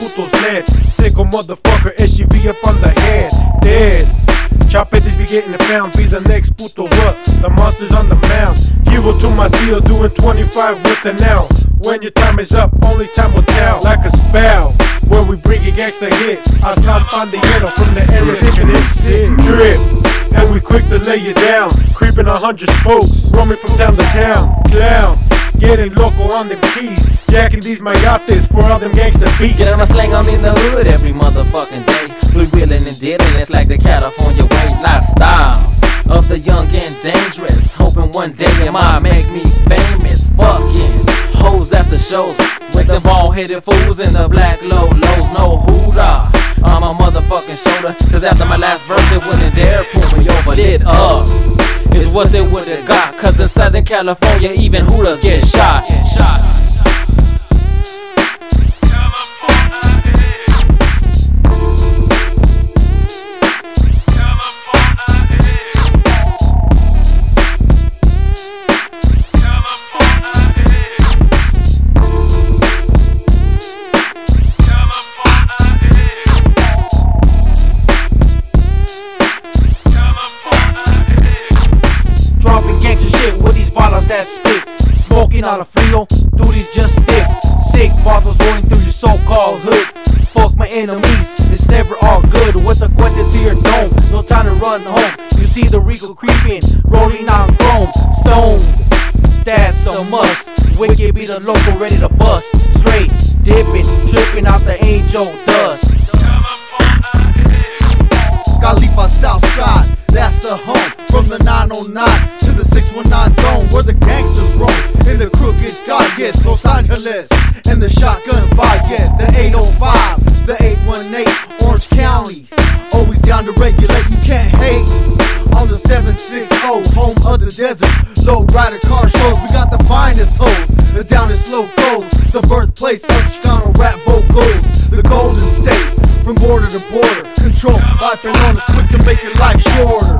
putos dead. Sicko motherfucker, SUV up on the head. Dead. Chapetes be getting found, be the next puto what? The monsters on the mound. Hero to my deal, doing 25 with the now. When your time is up, only time will tell. Like a spell, where we bring it gangsta hits. I slide on the ghetto from the area, it's it. Drip, and we quick to lay you down. Creeping a hundred spokes, roaming from town to town. Down, getting local on the keys. Jacking these mayates for all them gangsta beats. Get on the slang, I'm in the hood every motherfucking day. Blue wheeling and dealing, it's like the California way lifestyle of the young and dangerous. Hoping one day it might make me famous. Fucking hoes after shows with the ball headed fools in the black low lows. No jura on my motherfucking shoulder. Cause after my last verse, it wouldn't dare pull me over. Lit up is what they would've got. Cause in Southern California, even hooters get shot. Get shot. That spit. Smoking on a frio, duty just stick. Sick bottles rolling through your so-called hood. Fuck my enemies, it's never all good. With a to your dome, no time to run home. You see the regal creeping, rolling on chrome. Stone, that's a must. Wicked be the local, ready to bust. Straight, dipping, tripping out the angel dust. Califa Southside, that's the home. From the 909 to the 619 zone, where the gangsters roam. In the crooked gets Los Angeles, and the shotgun vibe get the 805, the 818, Orange County. Always down to regulate, you can't hate. On the 760, home of the desert, low rider car shows. We got the finest hoes, the down and slow coast, the birthplace of Chicano rap vocals, the Golden State. From border to border, control life and on us quick to make your life shorter.